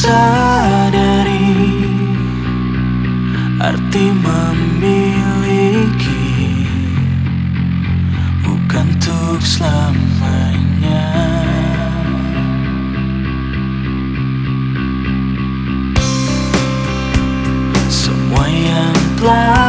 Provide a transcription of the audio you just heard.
sadari Arti memiliki Bukan untuk selamanya. Semua yang telah